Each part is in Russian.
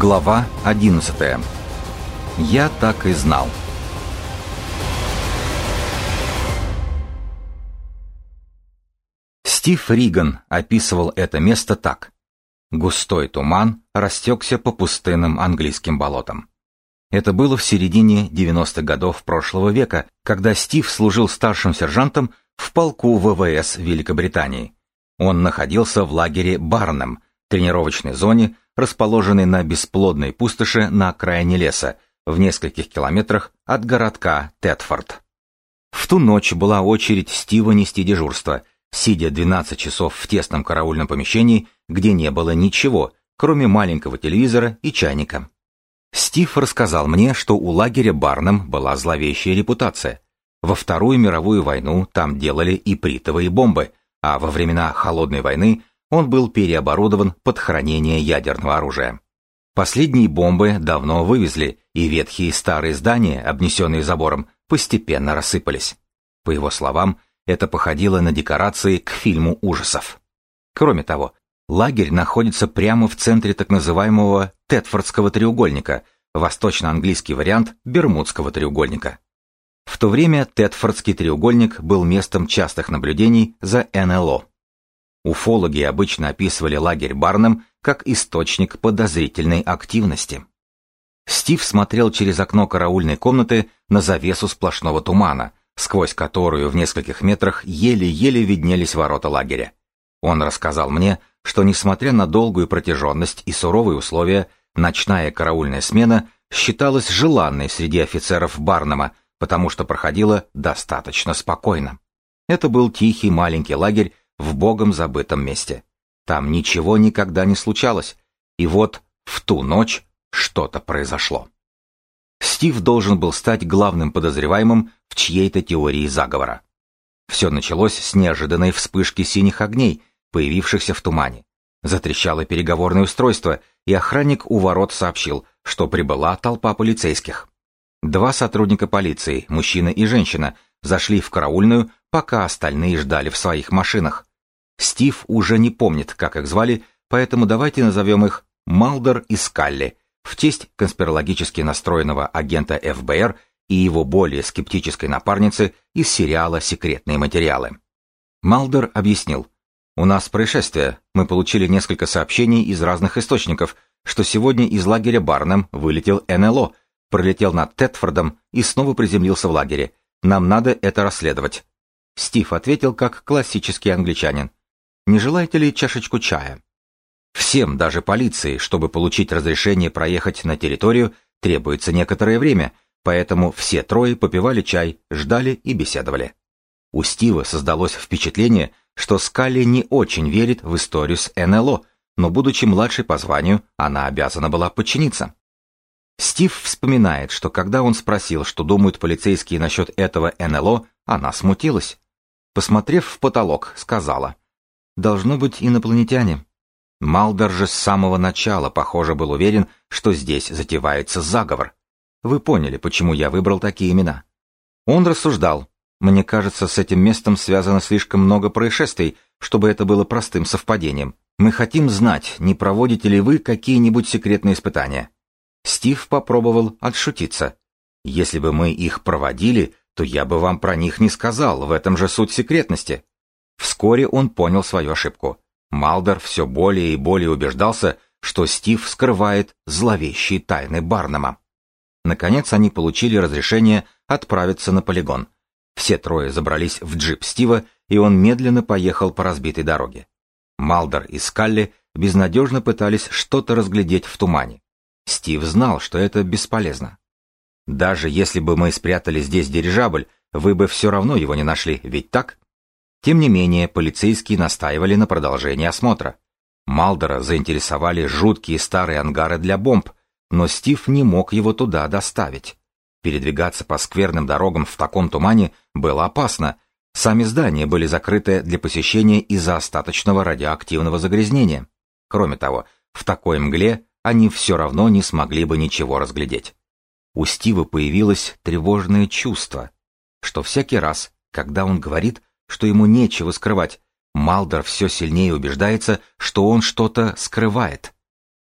Глава 11. Я так и знал. Стив Риган описывал это место так. Густой туман растекся по пустынным английским болотам. Это было в середине 90-х годов прошлого века, когда Стив служил старшим сержантом в полку ВВС Великобритании. Он находился в лагере Барнем, тренировочной зоне, расположенной на бесплодной пустоши на окраине леса, в нескольких километрах от городка Тетфорд. В ту ночь была очередь Стива нести дежурство, сидя 12 часов в тесном караульном помещении, где не было ничего, кроме маленького телевизора и чайника. Стив рассказал мне, что у лагеря Барнам была зловещая репутация. Во Вторую мировую войну там делали и притовые бомбы, а во времена Холодной войны он был переоборудован под хранение ядерного оружия. Последние бомбы давно вывезли, и ветхие старые здания, обнесенные забором, постепенно рассыпались. По его словам, это походило на декорации к фильму ужасов. Кроме того, лагерь находится прямо в центре так называемого Тетфордского треугольника, восточно-английский вариант Бермудского треугольника. В то время Тетфордский треугольник был местом частых наблюдений за НЛО. Уфологи обычно описывали лагерь Барном как источник подозрительной активности. Стив смотрел через окно караульной комнаты на завесу сплошного тумана, сквозь которую в нескольких метрах еле-еле виднелись ворота лагеря. Он рассказал мне, что несмотря на долгую протяженность и суровые условия, ночная караульная смена считалась желанной среди офицеров Барнама, потому что проходила достаточно спокойно. Это был тихий маленький лагерь в богом забытом месте. Там ничего никогда не случалось, и вот в ту ночь что-то произошло. Стив должен был стать главным подозреваемым в чьей-то теории заговора. Все началось с неожиданной вспышки синих огней, появившихся в тумане. Затрещало переговорное устройство, и охранник у ворот сообщил, что прибыла толпа полицейских. Два сотрудника полиции, мужчина и женщина, зашли в караульную, пока остальные ждали в своих машинах. Стив уже не помнит, как их звали, поэтому давайте назовем их Малдер и Скалли, в честь конспирологически настроенного агента ФБР и его более скептической напарницы из сериала «Секретные материалы». Малдер объяснил, «У нас происшествие. Мы получили несколько сообщений из разных источников, что сегодня из лагеря Барнем вылетел НЛО, пролетел над Тетфордом и снова приземлился в лагере. Нам надо это расследовать». Стив ответил как классический англичанин. «Не желаете ли чашечку чая?» Всем, даже полиции, чтобы получить разрешение проехать на территорию, требуется некоторое время, поэтому все трое попивали чай, ждали и беседовали. У Стива создалось впечатление, что Скалли не очень верит в историю с НЛО, но, будучи младшей по званию, она обязана была подчиниться. Стив вспоминает, что когда он спросил, что думают полицейские насчет этого НЛО, она смутилась. Посмотрев в потолок, сказала, «Должно быть инопланетяне». Малдер же с самого начала, похоже, был уверен, что здесь затевается заговор. Вы поняли, почему я выбрал такие имена. Он рассуждал. Мне кажется, с этим местом связано слишком много происшествий, чтобы это было простым совпадением. Мы хотим знать, не проводите ли вы какие-нибудь секретные испытания. Стив попробовал отшутиться. Если бы мы их проводили, то я бы вам про них не сказал, в этом же суть секретности. Вскоре он понял свою ошибку. Малдер все более и более убеждался, что Стив скрывает зловещие тайны Барнама. Наконец они получили разрешение отправиться на полигон. Все трое забрались в джип Стива, и он медленно поехал по разбитой дороге. Малдер и Скалли безнадежно пытались что-то разглядеть в тумане. Стив знал, что это бесполезно. Даже если бы мы спрятали здесь дирижабль, вы бы все равно его не нашли, ведь так? Тем не менее, полицейские настаивали на продолжении осмотра. Малдера заинтересовали жуткие старые ангары для бомб, но Стив не мог его туда доставить. Передвигаться по скверным дорогам в таком тумане было опасно. Сами здания были закрыты для посещения из-за остаточного радиоактивного загрязнения. Кроме того, в такой мгле они все равно не смогли бы ничего разглядеть. У Стива появилось тревожное чувство, что всякий раз, когда он говорит, что ему нечего скрывать. Малдер все сильнее убеждается, что он что-то скрывает.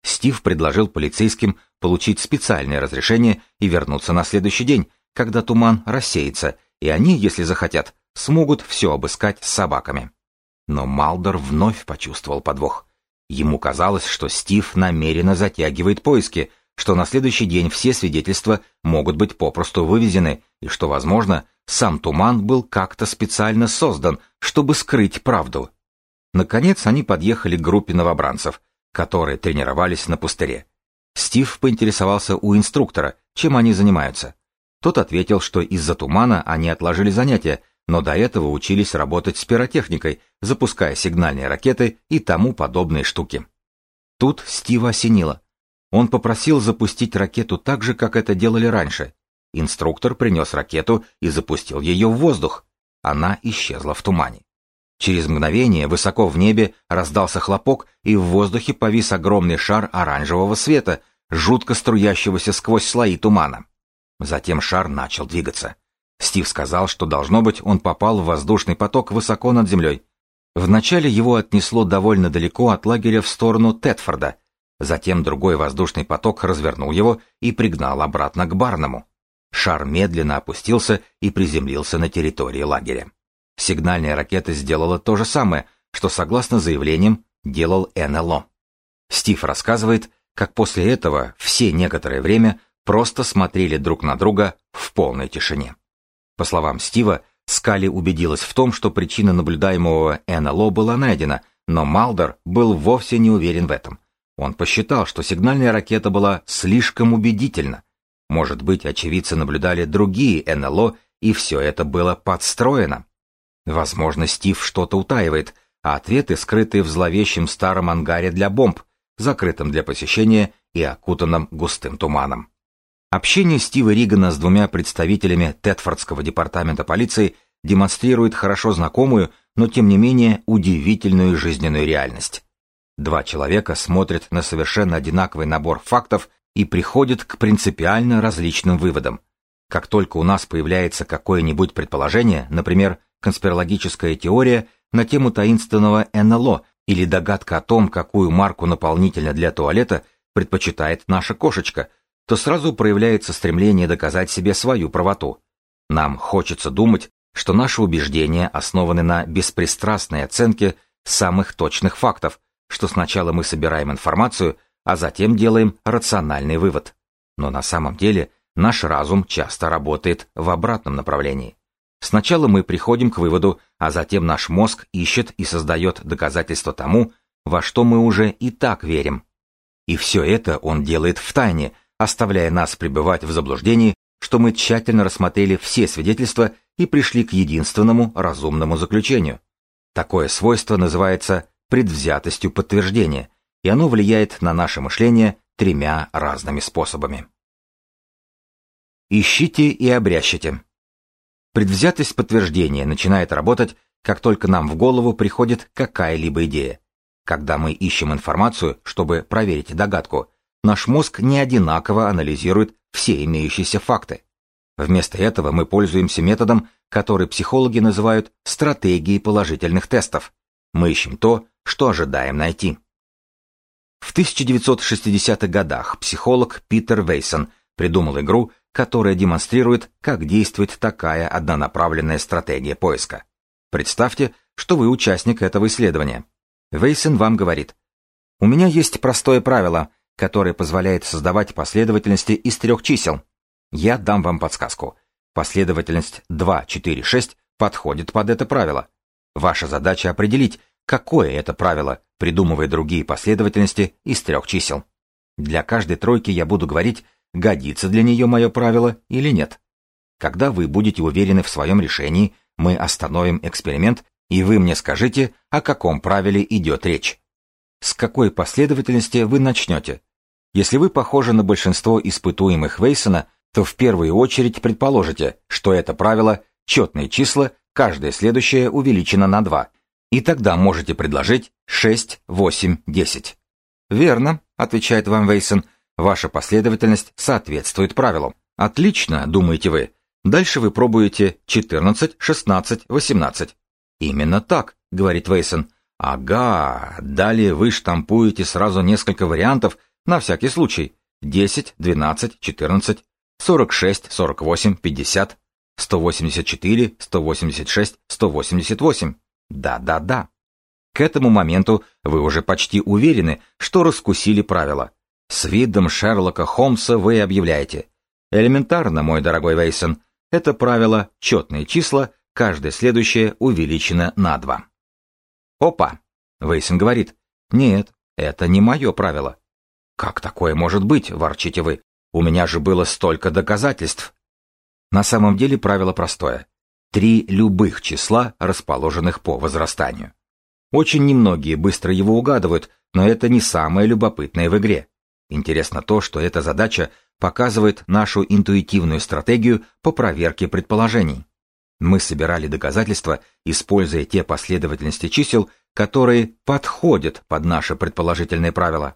Стив предложил полицейским получить специальное разрешение и вернуться на следующий день, когда туман рассеется, и они, если захотят, смогут все обыскать с собаками. Но Малдор вновь почувствовал подвох. Ему казалось, что Стив намеренно затягивает поиски, что на следующий день все свидетельства могут быть попросту вывезены, и что, возможно, сам туман был как-то специально создан, чтобы скрыть правду. Наконец они подъехали к группе новобранцев, которые тренировались на пустыре. Стив поинтересовался у инструктора, чем они занимаются. Тот ответил, что из-за тумана они отложили занятия, но до этого учились работать с пиротехникой, запуская сигнальные ракеты и тому подобные штуки. Тут Стива осенило. Он попросил запустить ракету так же, как это делали раньше. Инструктор принес ракету и запустил ее в воздух. Она исчезла в тумане. Через мгновение высоко в небе раздался хлопок, и в воздухе повис огромный шар оранжевого света, жутко струящегося сквозь слои тумана. Затем шар начал двигаться. Стив сказал, что, должно быть, он попал в воздушный поток высоко над землей. Вначале его отнесло довольно далеко от лагеря в сторону Тетфорда. Затем другой воздушный поток развернул его и пригнал обратно к Барному. Шар медленно опустился и приземлился на территории лагеря. Сигнальная ракета сделала то же самое, что, согласно заявлениям, делал НЛО. Стив рассказывает, как после этого все некоторое время просто смотрели друг на друга в полной тишине. По словам Стива, Скали убедилась в том, что причина наблюдаемого НЛО была найдена, но Малдер был вовсе не уверен в этом. Он посчитал, что сигнальная ракета была слишком убедительна. Может быть, очевидцы наблюдали другие НЛО, и все это было подстроено. Возможно, Стив что-то утаивает, а ответы скрыты в зловещем старом ангаре для бомб, закрытом для посещения и окутанном густым туманом. Общение Стива Ригана с двумя представителями Тетфордского департамента полиции демонстрирует хорошо знакомую, но тем не менее удивительную жизненную реальность. Два человека смотрят на совершенно одинаковый набор фактов и приходят к принципиально различным выводам. Как только у нас появляется какое-нибудь предположение, например, конспирологическая теория на тему таинственного НЛО или догадка о том, какую марку наполнителя для туалета предпочитает наша кошечка, то сразу проявляется стремление доказать себе свою правоту. Нам хочется думать, что наши убеждения основаны на беспристрастной оценке самых точных фактов, что сначала мы собираем информацию, а затем делаем рациональный вывод. Но на самом деле наш разум часто работает в обратном направлении. Сначала мы приходим к выводу, а затем наш мозг ищет и создает доказательства тому, во что мы уже и так верим. И все это он делает в тайне, оставляя нас пребывать в заблуждении, что мы тщательно рассмотрели все свидетельства и пришли к единственному разумному заключению. Такое свойство называется предвзятостью подтверждения, и оно влияет на наше мышление тремя разными способами. Ищите и обрящите. Предвзятость подтверждения начинает работать, как только нам в голову приходит какая-либо идея. Когда мы ищем информацию, чтобы проверить догадку, наш мозг не одинаково анализирует все имеющиеся факты. Вместо этого мы пользуемся методом, который психологи называют стратегией положительных тестов. Мы ищем то, что ожидаем найти. В 1960-х годах психолог Питер Вейсон придумал игру, которая демонстрирует, как действует такая однонаправленная стратегия поиска. Представьте, что вы участник этого исследования. Вейсен вам говорит, у меня есть простое правило, которое позволяет создавать последовательности из трех чисел. Я дам вам подсказку. Последовательность 2, 4, 6 подходит под это правило. Ваша задача определить, какое это правило, придумывая другие последовательности из трех чисел. Для каждой тройки я буду говорить, годится для нее мое правило или нет. Когда вы будете уверены в своем решении, мы остановим эксперимент, и вы мне скажите, о каком правиле идет речь. С какой последовательности вы начнете? Если вы похожи на большинство испытуемых Вейсона, то в первую очередь предположите, что это правило четные числа, каждое следующее увеличено на 2, и тогда можете предложить 6, 8, 10. Верно, отвечает вам Вейсон, Ваша последовательность соответствует правилам. Отлично, думаете вы. Дальше вы пробуете 14, 16, 18. Именно так, говорит Вейсон. Ага, далее вы штампуете сразу несколько вариантов, На всякий случай. 10, 12, 14, 46, 48, 50, 184, 186, 188. Да-да-да. К этому моменту вы уже почти уверены, что раскусили правила. С видом Шерлока Холмса вы объявляете. Элементарно, мой дорогой Вейсон, это правило четные числа, каждое следующее увеличено на 2. Опа! Вейсон говорит, нет, это не мое правило. Как такое может быть, ворчите вы? У меня же было столько доказательств. На самом деле правило простое. Три любых числа, расположенных по возрастанию. Очень немногие быстро его угадывают, но это не самое любопытное в игре. Интересно то, что эта задача показывает нашу интуитивную стратегию по проверке предположений. Мы собирали доказательства, используя те последовательности чисел, которые подходят под наше предположительное правило.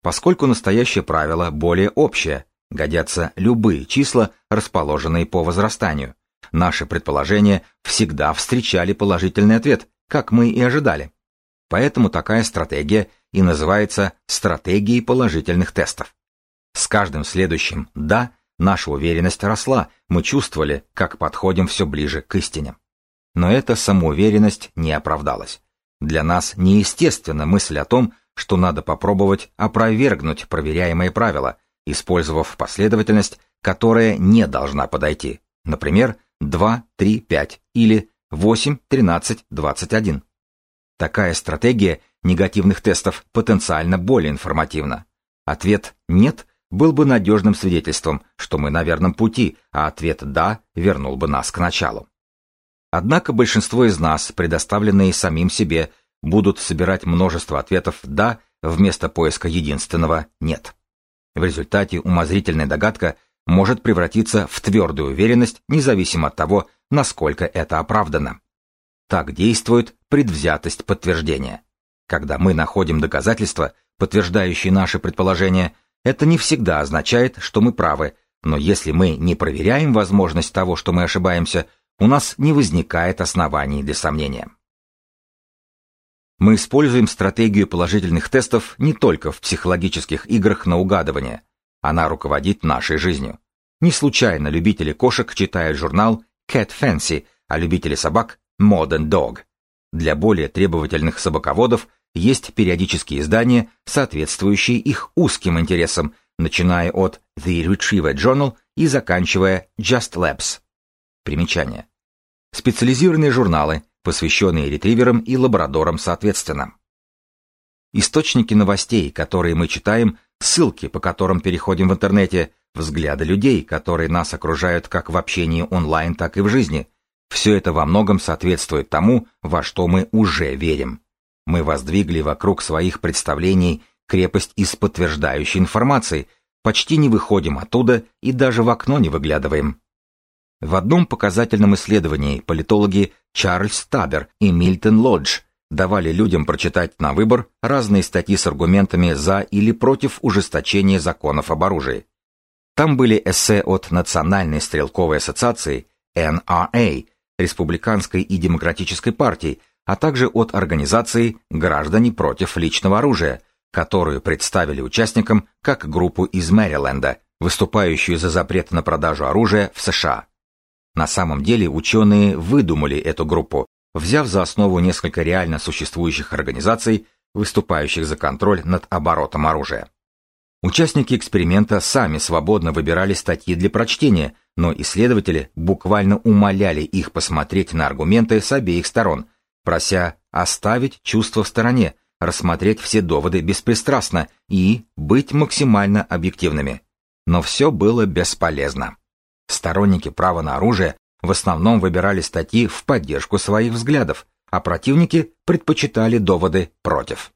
Поскольку настоящее правило более общее, годятся любые числа, расположенные по возрастанию. Наши предположения всегда встречали положительный ответ, как мы и ожидали. Поэтому такая стратегия и называется стратегией положительных тестов. С каждым следующим «да» наша уверенность росла, мы чувствовали, как подходим все ближе к истине. Но эта самоуверенность не оправдалась. Для нас неестественна мысль о том, что надо попробовать опровергнуть проверяемые правила, использовав последовательность, которая не должна подойти. Например, 2, 3, 5 или 8, 13, 21. Такая стратегия негативных тестов потенциально более информативна. Ответ «нет» был бы надежным свидетельством, что мы на верном пути, а ответ «да» вернул бы нас к началу. Однако большинство из нас, предоставленные самим себе, будут собирать множество ответов «да» вместо поиска единственного «нет». В результате умозрительная догадка может превратиться в твердую уверенность, независимо от того, насколько это оправдано. Так действует предвзятость подтверждения. Когда мы находим доказательства, подтверждающие наши предположения, это не всегда означает, что мы правы, но если мы не проверяем возможность того, что мы ошибаемся, у нас не возникает оснований для сомнения. Мы используем стратегию положительных тестов не только в психологических играх на угадывание. Она руководит нашей жизнью. Не случайно любители кошек читают журнал Cat Fancy, а любители собак Modern Dog. Для более требовательных собаководов есть периодические издания, соответствующие их узким интересам, начиная от The Retriever Journal и заканчивая Just Labs. Примечание. Специализированные журналы – посвященные ретриверам и лабрадорам соответственно. Источники новостей, которые мы читаем, ссылки, по которым переходим в интернете, взгляды людей, которые нас окружают как в общении онлайн, так и в жизни, все это во многом соответствует тому, во что мы уже верим. Мы воздвигли вокруг своих представлений крепость из подтверждающей информации, почти не выходим оттуда и даже в окно не выглядываем. В одном показательном исследовании политологи Чарльз Табер и Мильтон Лодж давали людям прочитать на выбор разные статьи с аргументами за или против ужесточения законов об оружии. Там были эссе от Национальной стрелковой ассоциации NRA, Республиканской и Демократической партии, а также от организации «Граждане против личного оружия», которую представили участникам как группу из Мэриленда, выступающую за запрет на продажу оружия в США. На самом деле ученые выдумали эту группу, взяв за основу несколько реально существующих организаций, выступающих за контроль над оборотом оружия. Участники эксперимента сами свободно выбирали статьи для прочтения, но исследователи буквально умоляли их посмотреть на аргументы с обеих сторон, прося оставить чувства в стороне, рассмотреть все доводы беспристрастно и быть максимально объективными. Но все было бесполезно. Сторонники права на оружие в основном выбирали статьи в поддержку своих взглядов, а противники предпочитали доводы против.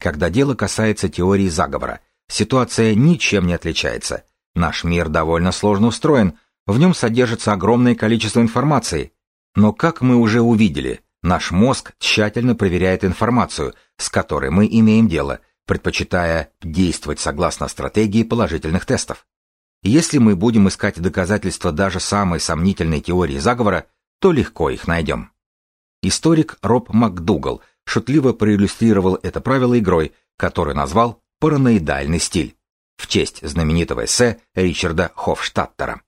Когда дело касается теории заговора, ситуация ничем не отличается. Наш мир довольно сложно устроен, в нем содержится огромное количество информации. Но, как мы уже увидели, наш мозг тщательно проверяет информацию, с которой мы имеем дело, предпочитая действовать согласно стратегии положительных тестов. Если мы будем искать доказательства даже самой сомнительной теории заговора, то легко их найдем. Историк Роб МакДугал шутливо проиллюстрировал это правило игрой, которую назвал параноидальный стиль в честь знаменитого эссе Ричарда Хофштаттера.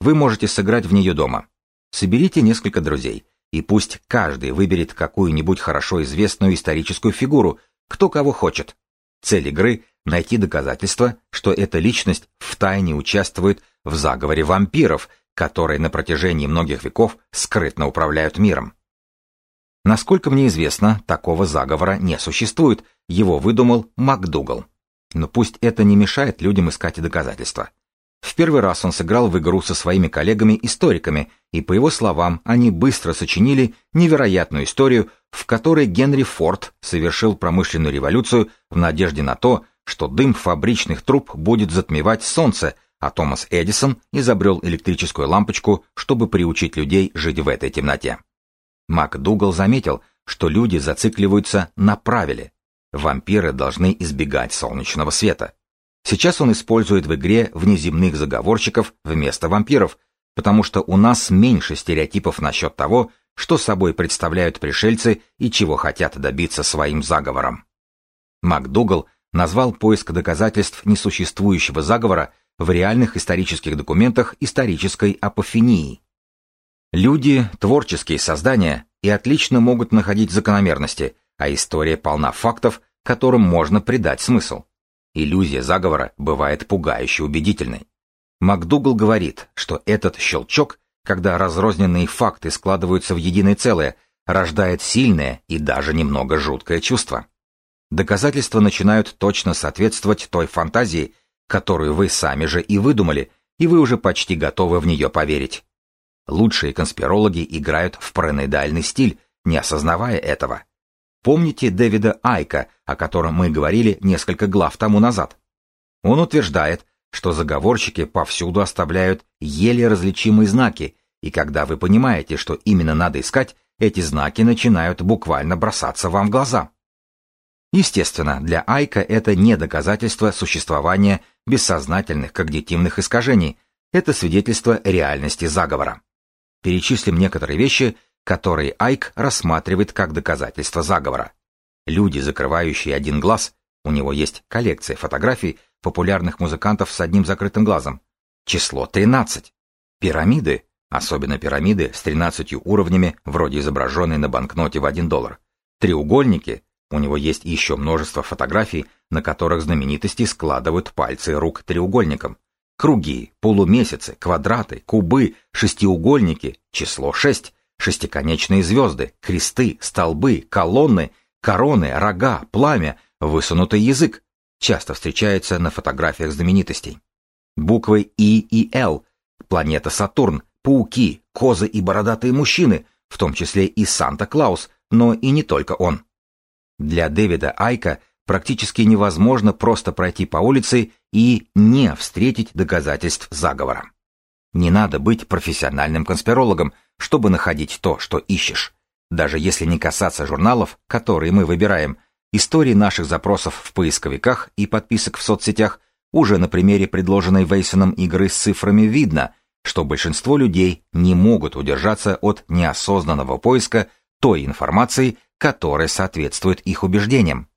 Вы можете сыграть в нее дома. Соберите несколько друзей, и пусть каждый выберет какую-нибудь хорошо известную историческую фигуру, кто кого хочет. Цель игры — найти доказательства, что эта личность втайне участвует в заговоре вампиров, которые на протяжении многих веков скрытно управляют миром. Насколько мне известно, такого заговора не существует, его выдумал МакДугал. Но пусть это не мешает людям искать доказательства. В первый раз он сыграл в игру со своими коллегами-историками, и, по его словам, они быстро сочинили невероятную историю, в которой Генри Форд совершил промышленную революцию в надежде на то, что дым фабричных труб будет затмевать солнце, а Томас Эдисон изобрел электрическую лампочку, чтобы приучить людей жить в этой темноте. МакДугал заметил, что люди зацикливаются на правиле. Вампиры должны избегать солнечного света. Сейчас он использует в игре внеземных заговорщиков вместо вампиров, потому что у нас меньше стереотипов насчет того, что собой представляют пришельцы и чего хотят добиться своим заговором. МакДугал назвал поиск доказательств несуществующего заговора в реальных исторических документах исторической апофенией. Люди – творческие создания и отлично могут находить закономерности, а история полна фактов, которым можно придать смысл. Иллюзия заговора бывает пугающе убедительной. МакДугал говорит, что этот щелчок, когда разрозненные факты складываются в единое целое, рождает сильное и даже немного жуткое чувство. Доказательства начинают точно соответствовать той фантазии, которую вы сами же и выдумали, и вы уже почти готовы в нее поверить. Лучшие конспирологи играют в параноидальный стиль, не осознавая этого. Помните Дэвида Айка, о котором мы говорили несколько глав тому назад? Он утверждает, что заговорщики повсюду оставляют еле различимые знаки, и когда вы понимаете, что именно надо искать, эти знаки начинают буквально бросаться вам в глаза. Естественно, для Айка это не доказательство существования бессознательных когнитивных искажений, это свидетельство реальности заговора. Перечислим некоторые вещи, которые Айк рассматривает как доказательство заговора. Люди, закрывающие один глаз, у него есть коллекция фотографий популярных музыкантов с одним закрытым глазом. Число 13. Пирамиды, особенно пирамиды с 13 уровнями, вроде изображенной на банкноте в 1 доллар. Треугольники, у него есть еще множество фотографий, на которых знаменитости складывают пальцы рук треугольником. Круги, полумесяцы, квадраты, кубы, шестиугольники, число 6, шестиконечные звезды, кресты, столбы, колонны, короны, рога, пламя, высунутый язык. Часто встречается на фотографиях знаменитостей. Буквы И и Л, планета Сатурн, пауки, козы и бородатые мужчины, в том числе и Санта-Клаус, но и не только он. Для Дэвида Айка – практически невозможно просто пройти по улице и не встретить доказательств заговора. Не надо быть профессиональным конспирологом, чтобы находить то, что ищешь. Даже если не касаться журналов, которые мы выбираем, истории наших запросов в поисковиках и подписок в соцсетях уже на примере предложенной Вейсоном игры с цифрами видно, что большинство людей не могут удержаться от неосознанного поиска той информации, которая соответствует их убеждениям.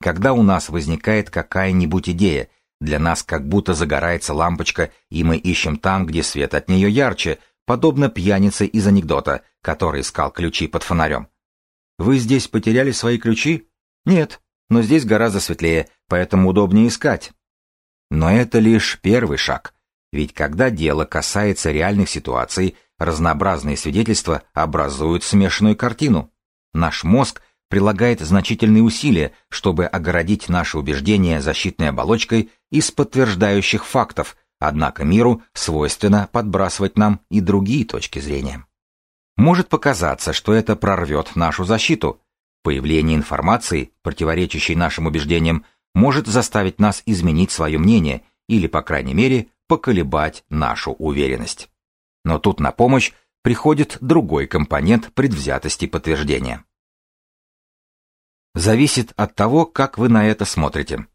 Когда у нас возникает какая-нибудь идея, для нас как будто загорается лампочка, и мы ищем там, где свет от нее ярче, подобно пьянице из анекдота, который искал ключи под фонарем. Вы здесь потеряли свои ключи? Нет, но здесь гораздо светлее, поэтому удобнее искать. Но это лишь первый шаг, ведь когда дело касается реальных ситуаций, разнообразные свидетельства образуют смешанную картину. Наш мозг прилагает значительные усилия, чтобы огородить наши убеждения защитной оболочкой из подтверждающих фактов, однако миру свойственно подбрасывать нам и другие точки зрения. Может показаться, что это прорвет нашу защиту. Появление информации, противоречащей нашим убеждениям, может заставить нас изменить свое мнение или, по крайней мере, поколебать нашу уверенность. Но тут на помощь приходит другой компонент предвзятости подтверждения зависит от того, как вы на это смотрите.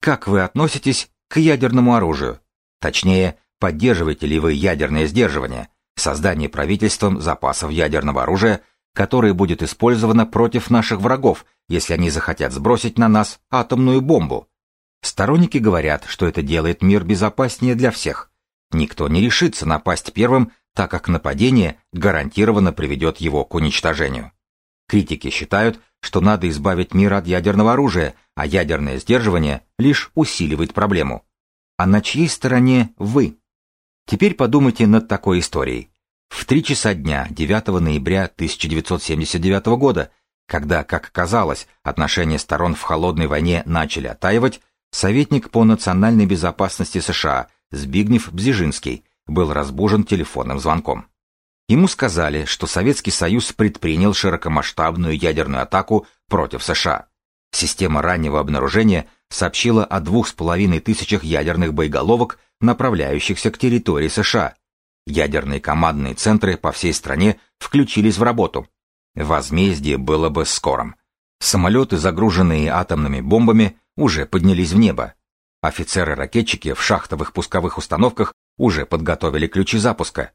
Как вы относитесь к ядерному оружию? Точнее, поддерживаете ли вы ядерное сдерживание, создание правительством запасов ядерного оружия, которое будет использовано против наших врагов, если они захотят сбросить на нас атомную бомбу? Сторонники говорят, что это делает мир безопаснее для всех. Никто не решится напасть первым, так как нападение гарантированно приведет его к уничтожению. Критики считают, что надо избавить мир от ядерного оружия, а ядерное сдерживание лишь усиливает проблему. А на чьей стороне вы? Теперь подумайте над такой историей. В три часа дня 9 ноября 1979 года, когда, как казалось, отношения сторон в холодной войне начали оттаивать, советник по национальной безопасности США Збигнев Бзижинский был разбужен телефонным звонком. Ему сказали, что Советский Союз предпринял широкомасштабную ядерную атаку против США. Система раннего обнаружения сообщила о двух с половиной тысячах ядерных боеголовок, направляющихся к территории США. Ядерные командные центры по всей стране включились в работу. Возмездие было бы скорым. Самолеты, загруженные атомными бомбами, уже поднялись в небо. Офицеры-ракетчики в шахтовых пусковых установках уже подготовили ключи запуска.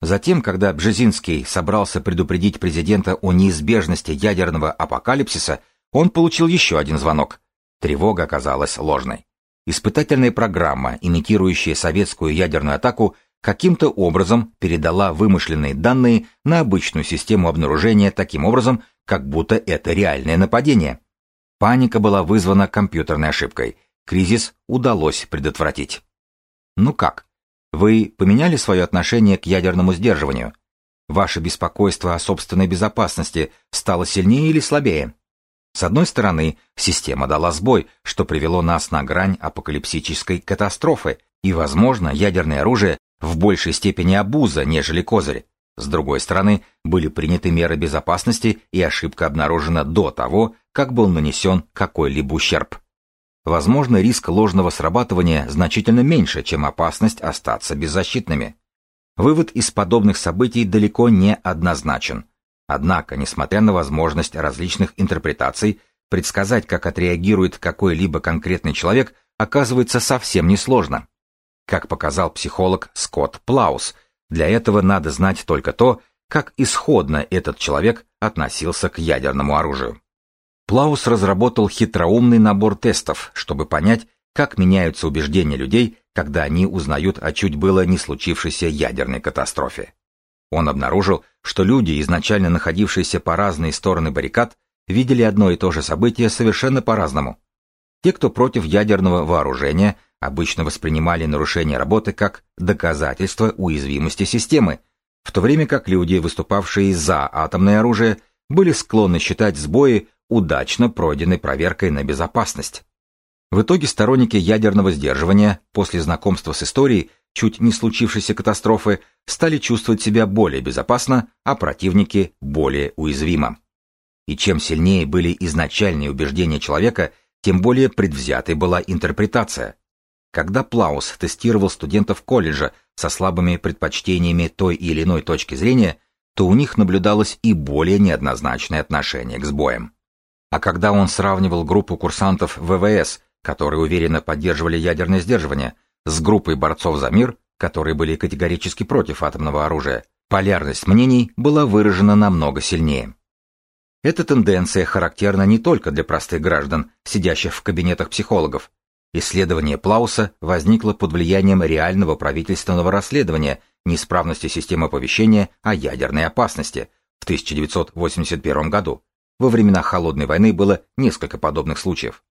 Затем, когда Бжезинский собрался предупредить президента о неизбежности ядерного апокалипсиса, он получил еще один звонок. Тревога оказалась ложной. Испытательная программа, имитирующая советскую ядерную атаку, каким-то образом передала вымышленные данные на обычную систему обнаружения таким образом, как будто это реальное нападение. Паника была вызвана компьютерной ошибкой. Кризис удалось предотвратить. Ну как? Вы поменяли свое отношение к ядерному сдерживанию? Ваше беспокойство о собственной безопасности стало сильнее или слабее? С одной стороны, система дала сбой, что привело нас на грань апокалипсической катастрофы, и, возможно, ядерное оружие в большей степени обуза, нежели козырь. С другой стороны, были приняты меры безопасности, и ошибка обнаружена до того, как был нанесен какой-либо ущерб. Возможно, риск ложного срабатывания значительно меньше, чем опасность остаться беззащитными. Вывод из подобных событий далеко не однозначен. Однако, несмотря на возможность различных интерпретаций, предсказать, как отреагирует какой-либо конкретный человек, оказывается совсем несложно. Как показал психолог Скотт Плаус, для этого надо знать только то, как исходно этот человек относился к ядерному оружию. Плаус разработал хитроумный набор тестов, чтобы понять, как меняются убеждения людей, когда они узнают о чуть было не случившейся ядерной катастрофе. Он обнаружил, что люди, изначально находившиеся по разные стороны баррикад, видели одно и то же событие совершенно по-разному. Те, кто против ядерного вооружения, обычно воспринимали нарушение работы как доказательство уязвимости системы, в то время как люди, выступавшие за атомное оружие, были склонны считать сбои удачно пройденной проверкой на безопасность. В итоге сторонники ядерного сдерживания после знакомства с историей чуть не случившейся катастрофы стали чувствовать себя более безопасно, а противники более уязвимо. И чем сильнее были изначальные убеждения человека, тем более предвзятой была интерпретация. Когда Плаус тестировал студентов колледжа со слабыми предпочтениями той или иной точки зрения, то у них наблюдалось и более неоднозначное отношение к сбоям. А когда он сравнивал группу курсантов ВВС, которые уверенно поддерживали ядерное сдерживание, с группой борцов за мир, которые были категорически против атомного оружия, полярность мнений была выражена намного сильнее. Эта тенденция характерна не только для простых граждан, сидящих в кабинетах психологов. Исследование Плауса возникло под влиянием реального правительственного расследования неисправности системы оповещения о ядерной опасности в 1981 году, во времена Холодной войны было несколько подобных случаев.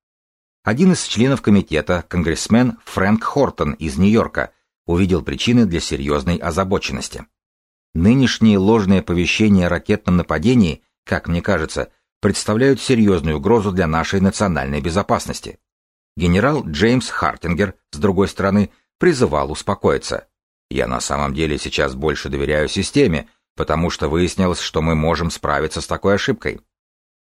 Один из членов комитета, конгрессмен Фрэнк Хортон из Нью-Йорка, увидел причины для серьезной озабоченности. Нынешние ложные оповещения о ракетном нападении, как мне кажется, представляют серьезную угрозу для нашей национальной безопасности. Генерал Джеймс Хартингер, с другой стороны, призывал успокоиться. Я на самом деле сейчас больше доверяю системе, потому что выяснилось, что мы можем справиться с такой ошибкой.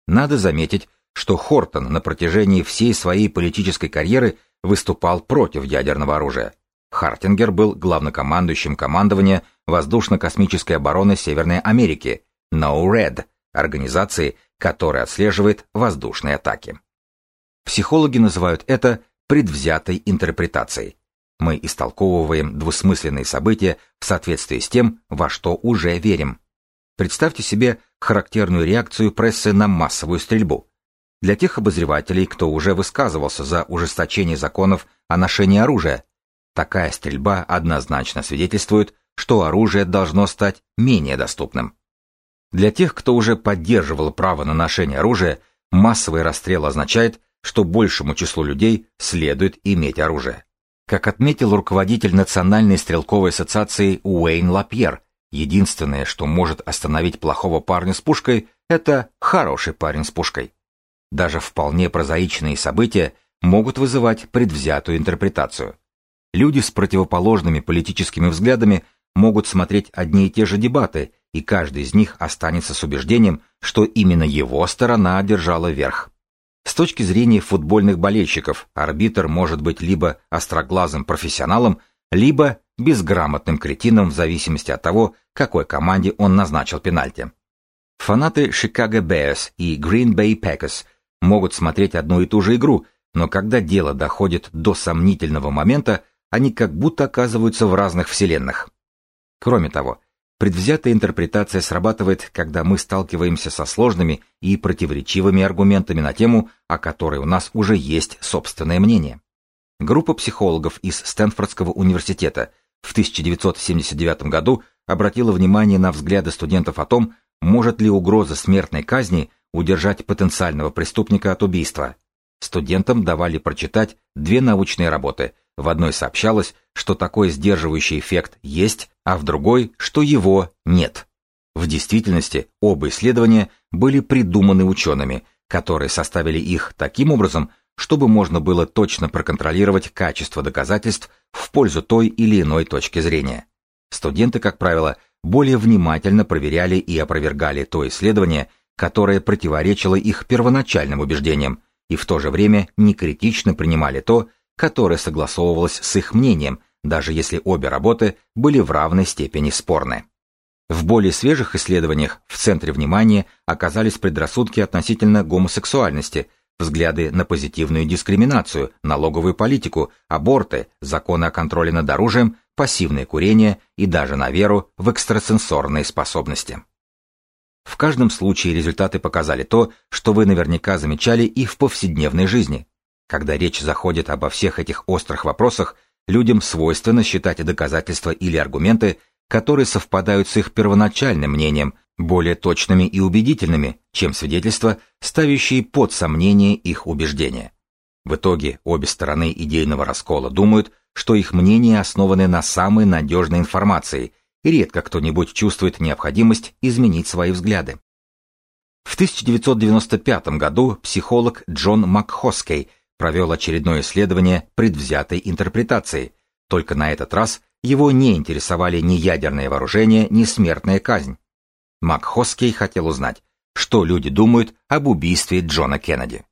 Надо заметить, что Хортон на протяжении всей своей политической карьеры выступал против ядерного оружия. Хартингер был главнокомандующим командования воздушно-космической обороны Северной Америки, NORAD, организации, которая отслеживает воздушные атаки. Психологи называют это предвзятой интерпретацией. Мы истолковываем двусмысленные события в соответствии с тем, во что уже верим. Представьте себе характерную реакцию прессы на массовую стрельбу. Для тех обозревателей, кто уже высказывался за ужесточение законов о ношении оружия, такая стрельба однозначно свидетельствует, что оружие должно стать менее доступным. Для тех, кто уже поддерживал право на ношение оружия, массовый расстрел означает, что большему числу людей следует иметь оружие. Как отметил руководитель Национальной стрелковой ассоциации Уэйн Лапьер, единственное, что может остановить плохого парня с пушкой, это хороший парень с пушкой. Даже вполне прозаичные события могут вызывать предвзятую интерпретацию. Люди с противоположными политическими взглядами могут смотреть одни и те же дебаты, и каждый из них останется с убеждением, что именно его сторона одержала верх. С точки зрения футбольных болельщиков, арбитр может быть либо остроглазым профессионалом, либо безграмотным кретином в зависимости от того, какой команде он назначил пенальти. Фанаты Chicago Bears и Green Bay Packers могут смотреть одну и ту же игру, но когда дело доходит до сомнительного момента, они как будто оказываются в разных вселенных. Кроме того, Предвзятая интерпретация срабатывает, когда мы сталкиваемся со сложными и противоречивыми аргументами на тему, о которой у нас уже есть собственное мнение. Группа психологов из Стэнфордского университета в 1979 году обратила внимание на взгляды студентов о том, может ли угроза смертной казни удержать потенциального преступника от убийства. Студентам давали прочитать две научные работы. В одной сообщалось, что такой сдерживающий эффект есть, а в другой, что его нет. В действительности оба исследования были придуманы учеными, которые составили их таким образом, чтобы можно было точно проконтролировать качество доказательств в пользу той или иной точки зрения. Студенты, как правило, более внимательно проверяли и опровергали то исследование, которое противоречило их первоначальным убеждениям, и в то же время некритично принимали то, которое согласовывалось с их мнением – даже если обе работы были в равной степени спорны. В более свежих исследованиях в центре внимания оказались предрассудки относительно гомосексуальности, взгляды на позитивную дискриминацию, налоговую политику, аборты, законы о контроле над оружием, пассивное курение и даже на веру в экстрасенсорные способности. В каждом случае результаты показали то, что вы наверняка замечали и в повседневной жизни. Когда речь заходит обо всех этих острых вопросах, Людям свойственно считать доказательства или аргументы, которые совпадают с их первоначальным мнением, более точными и убедительными, чем свидетельства, ставящие под сомнение их убеждения. В итоге обе стороны идейного раскола думают, что их мнения основаны на самой надежной информации, и редко кто-нибудь чувствует необходимость изменить свои взгляды. В 1995 году психолог Джон МакХоскей – провел очередное исследование предвзятой интерпретации, только на этот раз его не интересовали ни ядерное вооружение, ни смертная казнь. МакХоскей хотел узнать, что люди думают об убийстве Джона Кеннеди.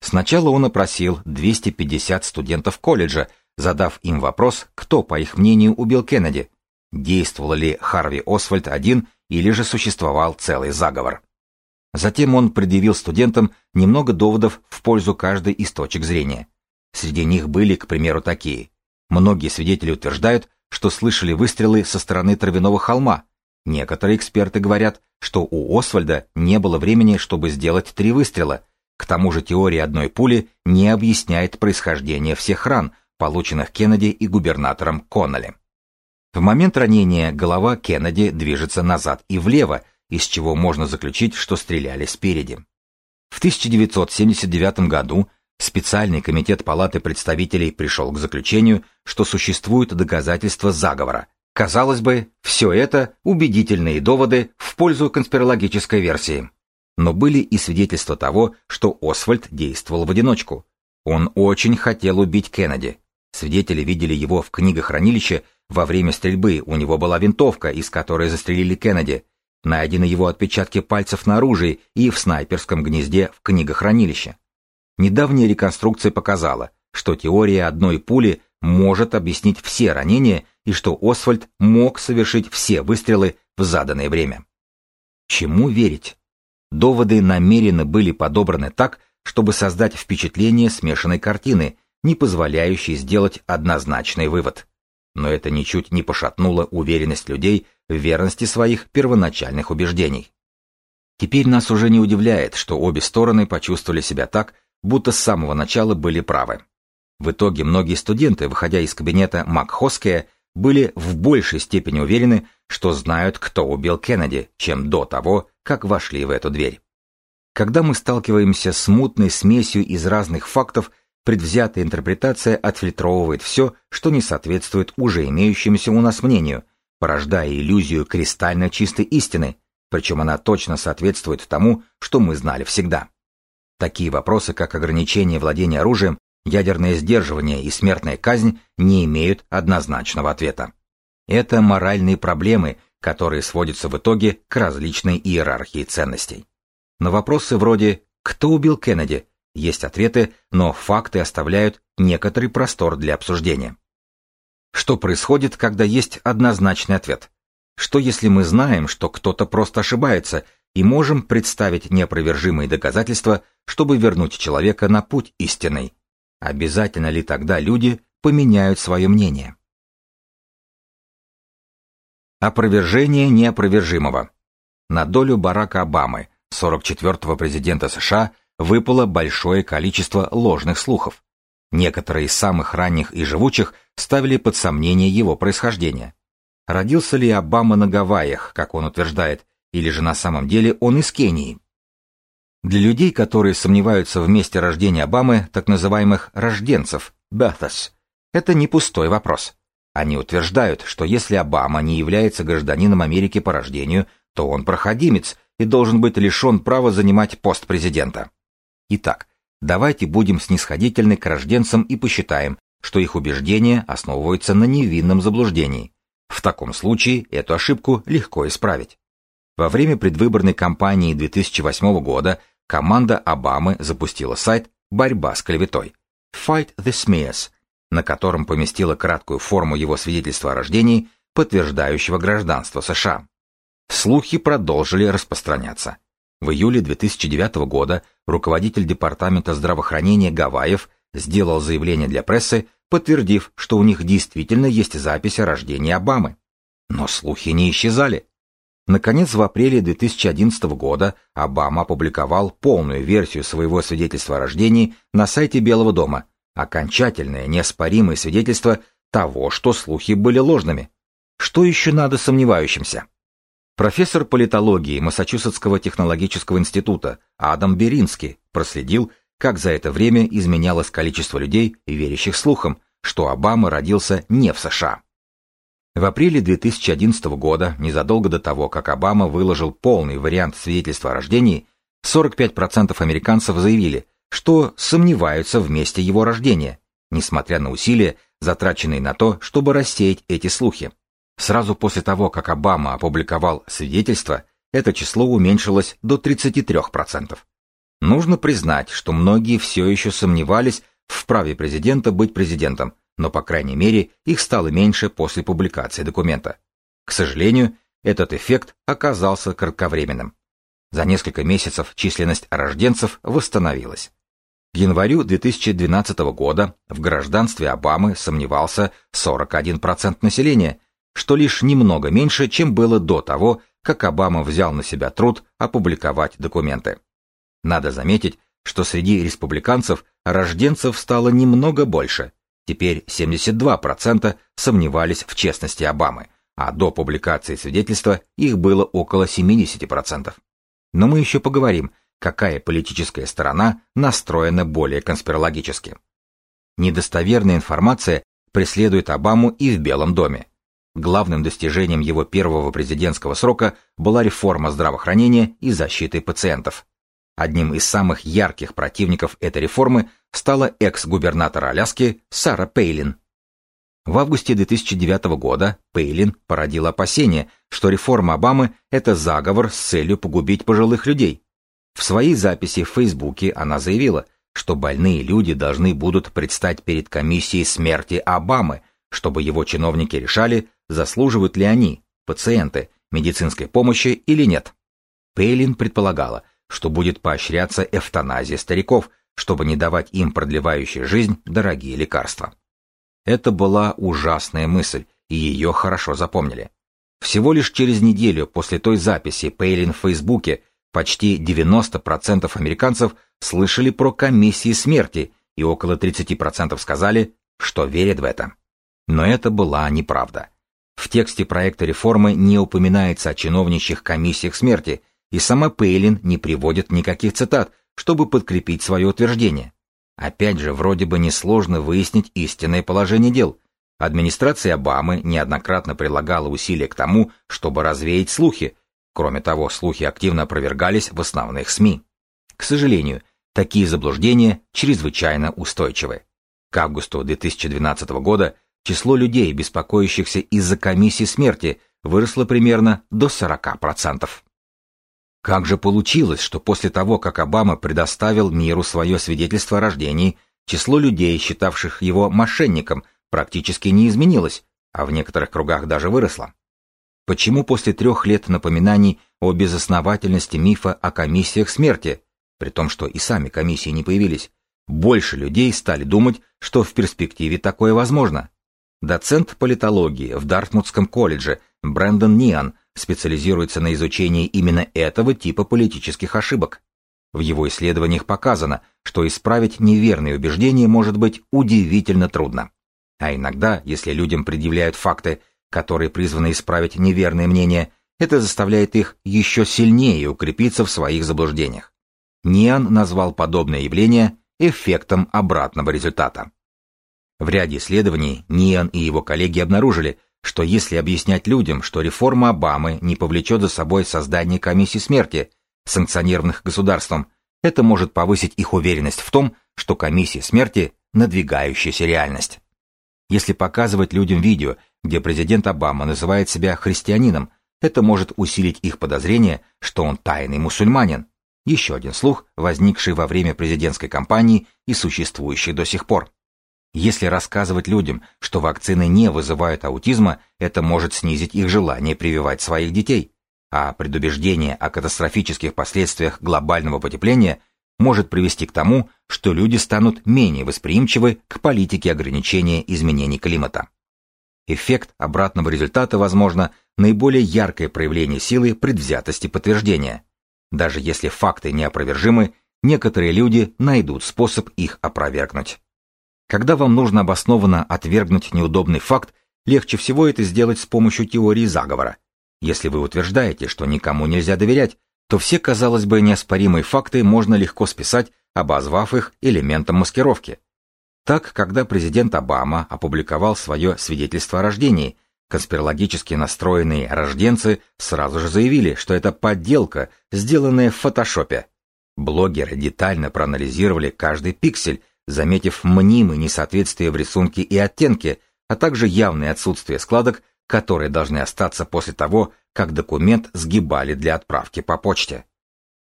Сначала он опросил 250 студентов колледжа, задав им вопрос, кто, по их мнению, убил Кеннеди. Действовал ли Харви Освальд один или же существовал целый заговор. Затем он предъявил студентам немного доводов в пользу каждой из точек зрения. Среди них были, к примеру, такие. Многие свидетели утверждают, что слышали выстрелы со стороны Травяного холма. Некоторые эксперты говорят, что у Освальда не было времени, чтобы сделать три выстрела. К тому же теория одной пули не объясняет происхождение всех ран, полученных Кеннеди и губернатором Коннелли. В момент ранения голова Кеннеди движется назад и влево, из чего можно заключить, что стреляли спереди. В 1979 году специальный комитет Палаты представителей пришел к заключению, что существуют доказательства заговора. Казалось бы, все это убедительные доводы в пользу конспирологической версии. Но были и свидетельства того, что Освальд действовал в одиночку. Он очень хотел убить Кеннеди. Свидетели видели его в книгохранилище во время стрельбы, у него была винтовка, из которой застрелили Кеннеди, Найдены его отпечатки пальцев на оружии и в снайперском гнезде в книгохранилище. Недавняя реконструкция показала, что теория одной пули может объяснить все ранения и что Освальд мог совершить все выстрелы в заданное время. Чему верить? Доводы намеренно были подобраны так, чтобы создать впечатление смешанной картины, не позволяющей сделать однозначный вывод но это ничуть не пошатнуло уверенность людей в верности своих первоначальных убеждений. Теперь нас уже не удивляет, что обе стороны почувствовали себя так, будто с самого начала были правы. В итоге многие студенты, выходя из кабинета МакХоскея, были в большей степени уверены, что знают, кто убил Кеннеди, чем до того, как вошли в эту дверь. Когда мы сталкиваемся с мутной смесью из разных фактов, предвзятая интерпретация отфильтровывает все, что не соответствует уже имеющемуся у нас мнению, порождая иллюзию кристально чистой истины, причем она точно соответствует тому, что мы знали всегда. Такие вопросы, как ограничение владения оружием, ядерное сдерживание и смертная казнь, не имеют однозначного ответа. Это моральные проблемы, которые сводятся в итоге к различной иерархии ценностей. На вопросы вроде «Кто убил Кеннеди?» есть ответы, но факты оставляют некоторый простор для обсуждения. Что происходит, когда есть однозначный ответ? Что если мы знаем, что кто-то просто ошибается, и можем представить неопровержимые доказательства, чтобы вернуть человека на путь истинный? Обязательно ли тогда люди поменяют свое мнение? Опровержение неопровержимого. На долю Барака Обамы, 44-го президента США, выпало большое количество ложных слухов. Некоторые из самых ранних и живучих ставили под сомнение его происхождение. Родился ли Обама на Гавайях, как он утверждает, или же на самом деле он из Кении? Для людей, которые сомневаются в месте рождения Обамы, так называемых «рожденцев», «Бethas», это не пустой вопрос. Они утверждают, что если Обама не является гражданином Америки по рождению, то он проходимец и должен быть лишен права занимать пост президента. Итак, давайте будем снисходительны к рожденцам и посчитаем, что их убеждения основываются на невинном заблуждении. В таком случае эту ошибку легко исправить. Во время предвыборной кампании 2008 года команда Обамы запустила сайт «Борьба с клеветой» Fight the Smears, на котором поместила краткую форму его свидетельства о рождении, подтверждающего гражданство США. Слухи продолжили распространяться. В июле 2009 года руководитель Департамента здравоохранения Гавайев сделал заявление для прессы, подтвердив, что у них действительно есть запись о рождении Обамы. Но слухи не исчезали. Наконец, в апреле 2011 года Обама опубликовал полную версию своего свидетельства о рождении на сайте Белого дома, окончательное, неоспоримое свидетельство того, что слухи были ложными. Что еще надо сомневающимся? Профессор политологии Массачусетского технологического института Адам Беринский проследил, как за это время изменялось количество людей, верящих слухам, что Обама родился не в США. В апреле 2011 года, незадолго до того, как Обама выложил полный вариант свидетельства о рождении, 45% американцев заявили, что сомневаются в месте его рождения, несмотря на усилия, затраченные на то, чтобы рассеять эти слухи. Сразу после того, как Обама опубликовал свидетельство, это число уменьшилось до 33%. Нужно признать, что многие все еще сомневались в праве президента быть президентом, но, по крайней мере, их стало меньше после публикации документа. К сожалению, этот эффект оказался кратковременным. За несколько месяцев численность рожденцев восстановилась. К январю 2012 года в гражданстве Обамы сомневался 41% населения, что лишь немного меньше, чем было до того, как Обама взял на себя труд опубликовать документы. Надо заметить, что среди республиканцев рожденцев стало немного больше. Теперь 72% сомневались в честности Обамы, а до публикации свидетельства их было около 70%. Но мы еще поговорим, какая политическая сторона настроена более конспирологически. Недостоверная информация преследует Обаму и в Белом доме. Главным достижением его первого президентского срока была реформа здравоохранения и защиты пациентов. Одним из самых ярких противников этой реформы стала экс-губернатор Аляски Сара Пейлин. В августе 2009 года Пейлин породила опасение, что реформа Обамы – это заговор с целью погубить пожилых людей. В своей записи в Фейсбуке она заявила, что больные люди должны будут предстать перед комиссией смерти Обамы, чтобы его чиновники решали, заслуживают ли они, пациенты, медицинской помощи или нет. Пейлин предполагала, что будет поощряться эвтаназия стариков, чтобы не давать им продлевающие жизнь дорогие лекарства. Это была ужасная мысль, и ее хорошо запомнили. Всего лишь через неделю после той записи Пейлин в Фейсбуке Почти 90% американцев слышали про комиссии смерти, и около 30% сказали, что верят в это. Но это была неправда. В тексте проекта реформы не упоминается о чиновничьих комиссиях смерти, и сама Пейлин не приводит никаких цитат, чтобы подкрепить свое утверждение. Опять же, вроде бы несложно выяснить истинное положение дел. Администрация Обамы неоднократно прилагала усилия к тому, чтобы развеять слухи. Кроме того, слухи активно опровергались в основных СМИ. К сожалению, такие заблуждения чрезвычайно устойчивы. К августу 2012 года число людей, беспокоящихся из-за комиссии смерти, выросло примерно до 40%. Как же получилось, что после того, как Обама предоставил миру свое свидетельство о рождении, число людей, считавших его мошенником, практически не изменилось, а в некоторых кругах даже выросло? Почему после трех лет напоминаний о безосновательности мифа о комиссиях смерти, при том, что и сами комиссии не появились, больше людей стали думать, что в перспективе такое возможно? Доцент политологии в Дартмутском колледже Брэндон Ниан специализируется на изучении именно этого типа политических ошибок. В его исследованиях показано, что исправить неверные убеждения может быть удивительно трудно. А иногда, если людям предъявляют факты, которые призваны исправить неверные мнения, это заставляет их еще сильнее укрепиться в своих заблуждениях. Ниан назвал подобное явление эффектом обратного результата. В ряде исследований Ниан и его коллеги обнаружили, что если объяснять людям, что реформа Обамы не повлечет за собой создание комиссии смерти, санкционированных государством, это может повысить их уверенность в том, что комиссия смерти – надвигающаяся реальность. Если показывать людям видео, где президент Обама называет себя христианином, это может усилить их подозрение, что он тайный мусульманин. Еще один слух, возникший во время президентской кампании и существующий до сих пор. Если рассказывать людям, что вакцины не вызывают аутизма, это может снизить их желание прививать своих детей. А предубеждение о катастрофических последствиях глобального потепления может привести к тому, что люди станут менее восприимчивы к политике ограничения изменений климата. Эффект обратного результата, возможно, наиболее яркое проявление силы предвзятости подтверждения. Даже если факты неопровержимы, некоторые люди найдут способ их опровергнуть. Когда вам нужно обоснованно отвергнуть неудобный факт, легче всего это сделать с помощью теории заговора. Если вы утверждаете, что никому нельзя доверять, то все, казалось бы, неоспоримые факты можно легко списать, обозвав их элементом маскировки. Так, когда президент Обама опубликовал свое свидетельство о рождении, конспирологически настроенные рожденцы сразу же заявили, что это подделка, сделанная в фотошопе. Блогеры детально проанализировали каждый пиксель заметив мнимые несоответствия в рисунке и оттенке, а также явное отсутствие складок, которые должны остаться после того, как документ сгибали для отправки по почте.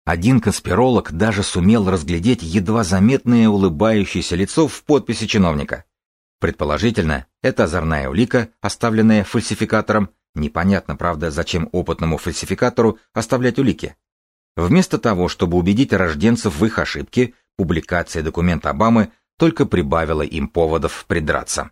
Один конспиролог даже сумел разглядеть едва заметное улыбающееся лицо в подписи чиновника. Предположительно, это озорная улика, оставленная фальсификатором, непонятно, правда, зачем опытному фальсификатору оставлять улики. Вместо того, чтобы убедить рожденцев в их ошибке, публикация документа Обамы только прибавила им поводов придраться.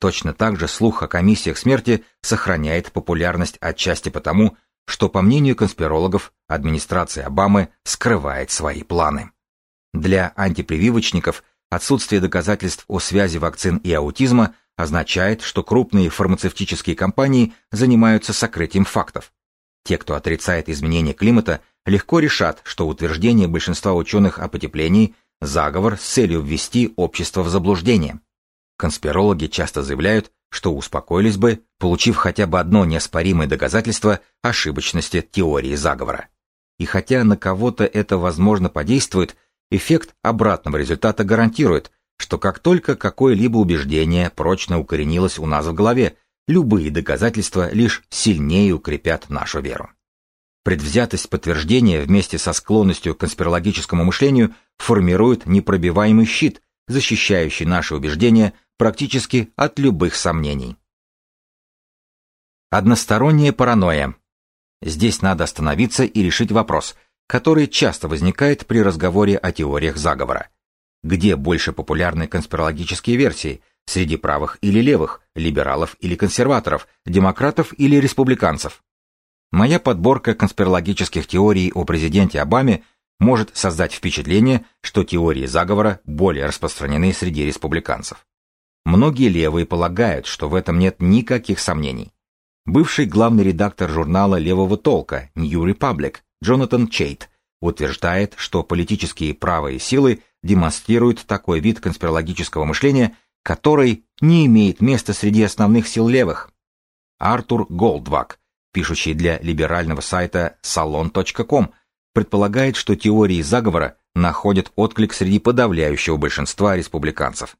Точно так же слух о комиссиях смерти сохраняет популярность отчасти потому, что, по мнению конспирологов, администрация Обамы скрывает свои планы. Для антипрививочников отсутствие доказательств о связи вакцин и аутизма означает, что крупные фармацевтические компании занимаются сокрытием фактов. Те, кто отрицает изменение климата, легко решат, что утверждение большинства ученых о потеплении – заговор с целью ввести общество в заблуждение. Конспирологи часто заявляют, что успокоились бы, получив хотя бы одно неоспоримое доказательство ошибочности теории заговора. И хотя на кого-то это возможно подействует, эффект обратного результата гарантирует, что как только какое-либо убеждение прочно укоренилось у нас в голове, любые доказательства лишь сильнее укрепят нашу веру. Предвзятость подтверждения вместе со склонностью к конспирологическому мышлению формирует непробиваемый щит, защищающий наши убеждения практически от любых сомнений. Односторонняя паранойя. Здесь надо остановиться и решить вопрос, который часто возникает при разговоре о теориях заговора. Где больше популярны конспирологические версии, среди правых или левых, либералов или консерваторов, демократов или республиканцев? Моя подборка конспирологических теорий о президенте Обаме может создать впечатление, что теории заговора более распространены среди республиканцев. Многие левые полагают, что в этом нет никаких сомнений. Бывший главный редактор журнала левого толка New Republic Джонатан Чейт утверждает, что политические правые силы демонстрируют такой вид конспирологического мышления, который не имеет места среди основных сил левых. Артур Голдвак, пишущий для либерального сайта salon.com, предполагает, что теории заговора находят отклик среди подавляющего большинства республиканцев.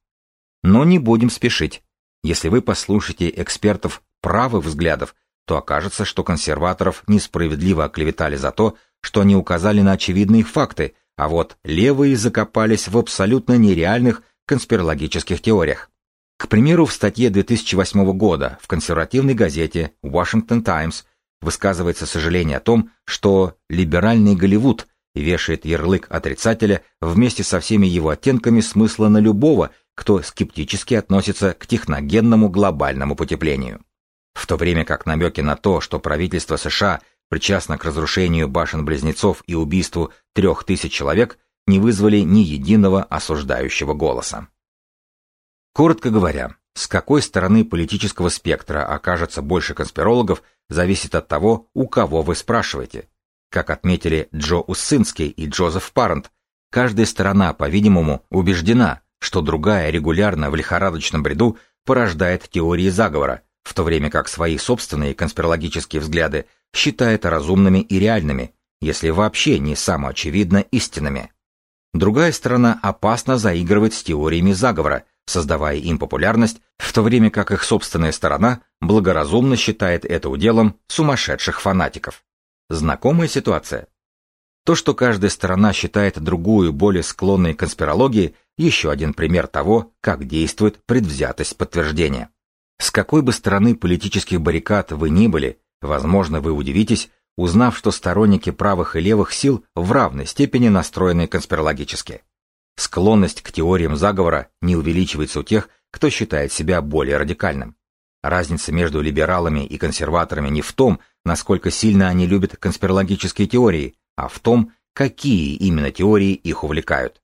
Но не будем спешить. Если вы послушаете экспертов правых взглядов, то окажется, что консерваторов несправедливо оклеветали за то, что они указали на очевидные факты, а вот левые закопались в абсолютно нереальных конспирологических теориях. К примеру, в статье 2008 года в консервативной газете Washington Times высказывается сожаление о том, что либеральный Голливуд вешает ярлык отрицателя вместе со всеми его оттенками смысла на любого, кто скептически относится к техногенному глобальному потеплению. В то время как намеки на то, что правительство США причастно к разрушению башен-близнецов и убийству трех тысяч человек, не вызвали ни единого осуждающего голоса. Коротко говоря, с какой стороны политического спектра окажется больше конспирологов, зависит от того, у кого вы спрашиваете. Как отметили Джо Уссинский и Джозеф Парент, каждая сторона, по-видимому, убеждена, что другая регулярно в лихорадочном бреду порождает теории заговора, в то время как свои собственные конспирологические взгляды считает разумными и реальными, если вообще не самоочевидно истинными. Другая сторона опасно заигрывает с теориями заговора, создавая им популярность, в то время как их собственная сторона благоразумно считает это уделом сумасшедших фанатиков. Знакомая ситуация? То, что каждая сторона считает другую более склонной к конспирологии, еще один пример того, как действует предвзятость подтверждения. С какой бы стороны политических баррикад вы ни были, возможно, вы удивитесь, узнав, что сторонники правых и левых сил в равной степени настроены конспирологически. Склонность к теориям заговора не увеличивается у тех, кто считает себя более радикальным. Разница между либералами и консерваторами не в том, насколько сильно они любят конспирологические теории, а в том, какие именно теории их увлекают.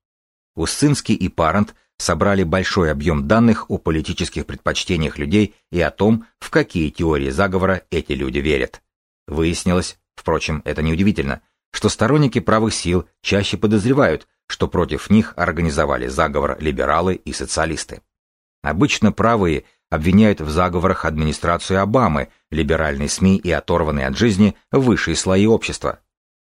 Уссинский и Парент собрали большой объем данных о политических предпочтениях людей и о том, в какие теории заговора эти люди верят. Выяснилось, впрочем, это неудивительно, что сторонники правых сил чаще подозревают, что против них организовали заговор либералы и социалисты. Обычно правые обвиняют в заговорах администрацию Обамы, либеральные СМИ и оторванные от жизни высшие слои общества.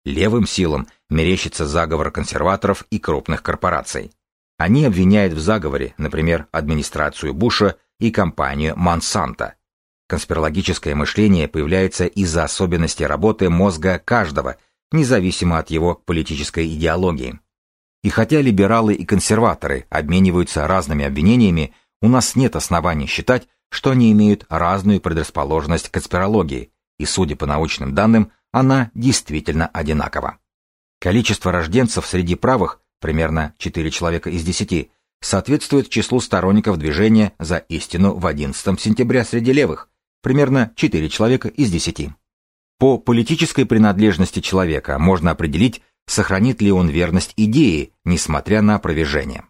Левым силам мерещится заговор консерваторов и крупных корпораций. Они обвиняют в заговоре, например, администрацию Буша и компанию Монсанто. Конспирологическое мышление появляется из-за особенностей работы мозга каждого, независимо от его политической идеологии. И хотя либералы и консерваторы обмениваются разными обвинениями, у нас нет оснований считать, что они имеют разную предрасположенность к конспирологии, и, судя по научным данным, она действительно одинакова. Количество рожденцев среди правых, примерно 4 человека из 10, соответствует числу сторонников движения за истину в 11 сентября среди левых, примерно 4 человека из 10. По политической принадлежности человека можно определить, сохранит ли он верность идее, несмотря на опровержение.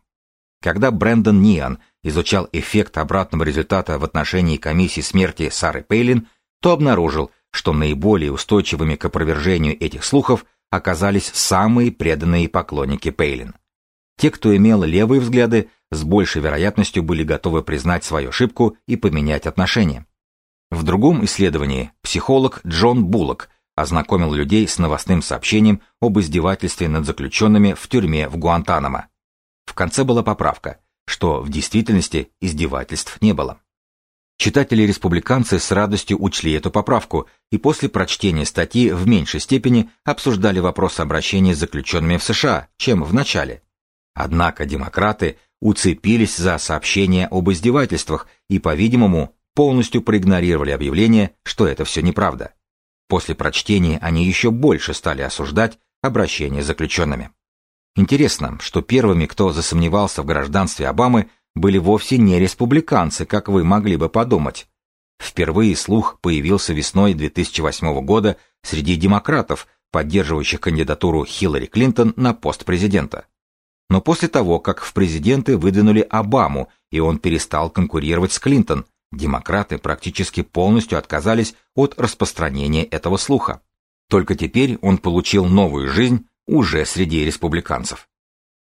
Когда Брэндон Ниан изучал эффект обратного результата в отношении комиссии смерти Сары Пейлин, то обнаружил, что наиболее устойчивыми к опровержению этих слухов оказались самые преданные поклонники Пейлин. Те, кто имел левые взгляды, с большей вероятностью были готовы признать свою ошибку и поменять отношения. В другом исследовании психолог Джон Буллок ознакомил людей с новостным сообщением об издевательстве над заключенными в тюрьме в Гуантанамо. В конце была поправка, что в действительности издевательств не было. Читатели-республиканцы с радостью учли эту поправку и после прочтения статьи в меньшей степени обсуждали вопрос обращения с заключенными в США, чем в начале. Однако демократы уцепились за сообщение об издевательствах и, по-видимому, полностью проигнорировали объявление, что это все неправда. После прочтения они еще больше стали осуждать обращение с заключенными. Интересно, что первыми, кто засомневался в гражданстве Обамы, были вовсе не республиканцы, как вы могли бы подумать. Впервые слух появился весной 2008 года среди демократов, поддерживающих кандидатуру Хиллари Клинтон на пост президента. Но после того, как в президенты выдвинули Обаму, и он перестал конкурировать с Клинтон, демократы практически полностью отказались от распространения этого слуха. Только теперь он получил новую жизнь уже среди республиканцев.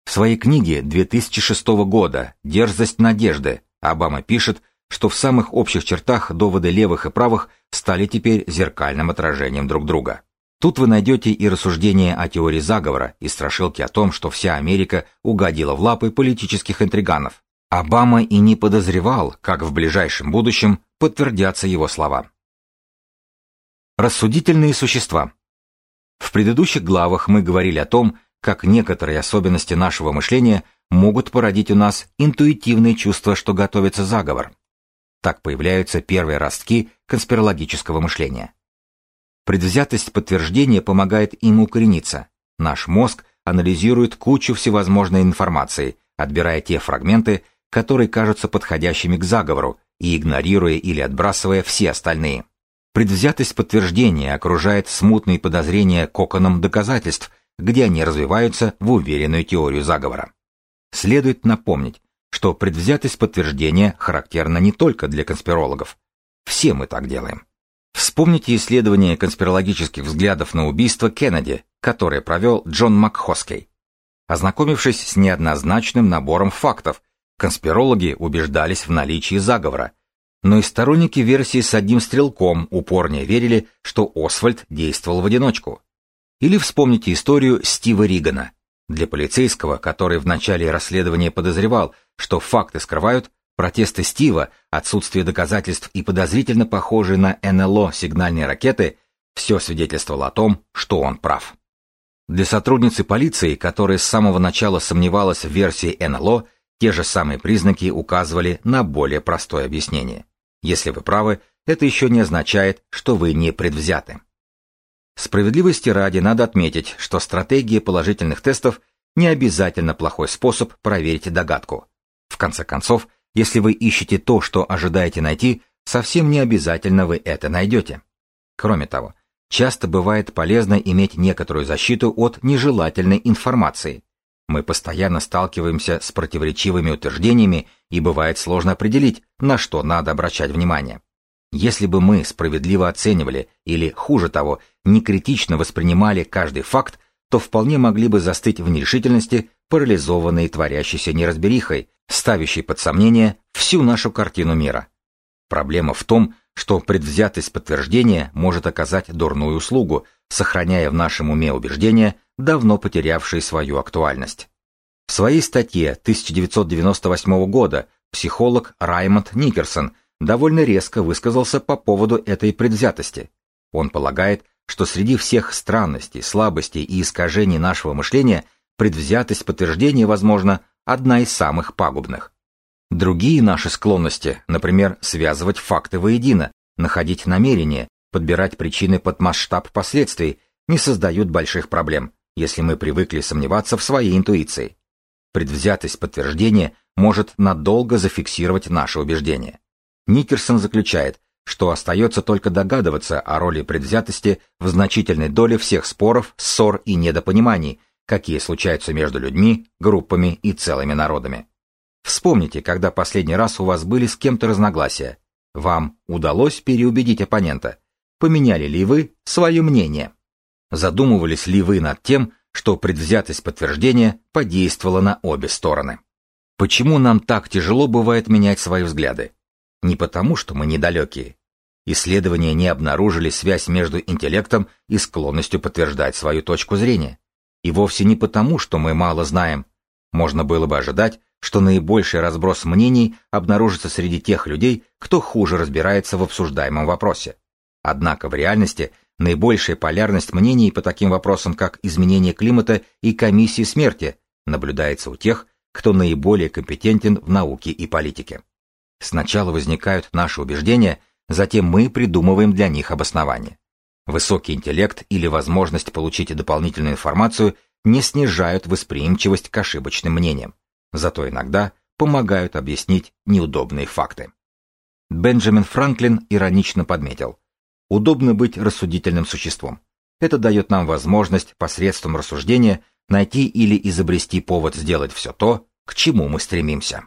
В своей книге 2006 года «Дерзость надежды» Обама пишет, что в самых общих чертах доводы левых и правых стали теперь зеркальным отражением друг друга. Тут вы найдете и рассуждения о теории заговора, и страшилки о том, что вся Америка угодила в лапы политических интриганов. Обама и не подозревал, как в ближайшем будущем подтвердятся его слова. Рассудительные существа. В предыдущих главах мы говорили о том, как некоторые особенности нашего мышления могут породить у нас интуитивное чувство, что готовится заговор. Так появляются первые ростки конспирологического мышления. Предвзятость подтверждения помогает им укорениться. Наш мозг анализирует кучу всевозможной информации, отбирая те фрагменты, которые кажутся подходящими к заговору, и игнорируя или отбрасывая все остальные. Предвзятость подтверждения окружает смутные подозрения коконом доказательств, где они развиваются в уверенную теорию заговора. Следует напомнить, что предвзятость подтверждения характерна не только для конспирологов. Все мы так делаем. Вспомните исследование конспирологических взглядов на убийство Кеннеди, которое провел Джон МакХоскей. Ознакомившись с неоднозначным набором фактов, конспирологи убеждались в наличии заговора, но и сторонники версии с одним стрелком упорнее верили, что Освальд действовал в одиночку. Или вспомните историю Стива Ригана. Для полицейского, который в начале расследования подозревал, что факты скрывают, протесты Стива, отсутствие доказательств и подозрительно похожие на НЛО сигнальные ракеты, все свидетельствовало о том, что он прав. Для сотрудницы полиции, которая с самого начала сомневалась в версии НЛО, те же самые признаки указывали на более простое объяснение. Если вы правы, это еще не означает, что вы не предвзяты. Справедливости ради надо отметить, что стратегия положительных тестов не обязательно плохой способ проверить догадку. В конце концов, если вы ищете то, что ожидаете найти, совсем не обязательно вы это найдете. Кроме того, часто бывает полезно иметь некоторую защиту от нежелательной информации. Мы постоянно сталкиваемся с противоречивыми утверждениями, и бывает сложно определить, на что надо обращать внимание. Если бы мы справедливо оценивали или, хуже того, некритично воспринимали каждый факт, то вполне могли бы застыть в нерешительности, парализованные творящейся неразберихой, ставящей под сомнение всю нашу картину мира. Проблема в том, что предвзятость подтверждения может оказать дурную услугу, сохраняя в нашем уме убеждения, давно потерявшие свою актуальность. В своей статье 1998 года психолог Раймонд Никерсон довольно резко высказался по поводу этой предвзятости. Он полагает, что среди всех странностей, слабостей и искажений нашего мышления предвзятость подтверждения, возможно, одна из самых пагубных. Другие наши склонности, например, связывать факты воедино, находить намерения, подбирать причины под масштаб последствий, не создают больших проблем, если мы привыкли сомневаться в своей интуиции. Предвзятость подтверждения может надолго зафиксировать наше убеждение. Никерсон заключает, что остается только догадываться о роли предвзятости в значительной доле всех споров, ссор и недопониманий, какие случаются между людьми, группами и целыми народами. Вспомните, когда последний раз у вас были с кем-то разногласия. Вам удалось переубедить оппонента. Поменяли ли вы свое мнение? Задумывались ли вы над тем, что предвзятость подтверждения подействовала на обе стороны? Почему нам так тяжело бывает менять свои взгляды? Не потому, что мы недалекие. Исследования не обнаружили связь между интеллектом и склонностью подтверждать свою точку зрения. И вовсе не потому, что мы мало знаем. Можно было бы ожидать, что наибольший разброс мнений обнаружится среди тех людей, кто хуже разбирается в обсуждаемом вопросе. Однако в реальности наибольшая полярность мнений по таким вопросам, как изменение климата и комиссии смерти, наблюдается у тех, кто наиболее компетентен в науке и политике. Сначала возникают наши убеждения, затем мы придумываем для них обоснование. Высокий интеллект или возможность получить дополнительную информацию не снижают восприимчивость к ошибочным мнениям, зато иногда помогают объяснить неудобные факты. Бенджамин Франклин иронично подметил. Удобно быть рассудительным существом. Это дает нам возможность посредством рассуждения найти или изобрести повод сделать все то, к чему мы стремимся.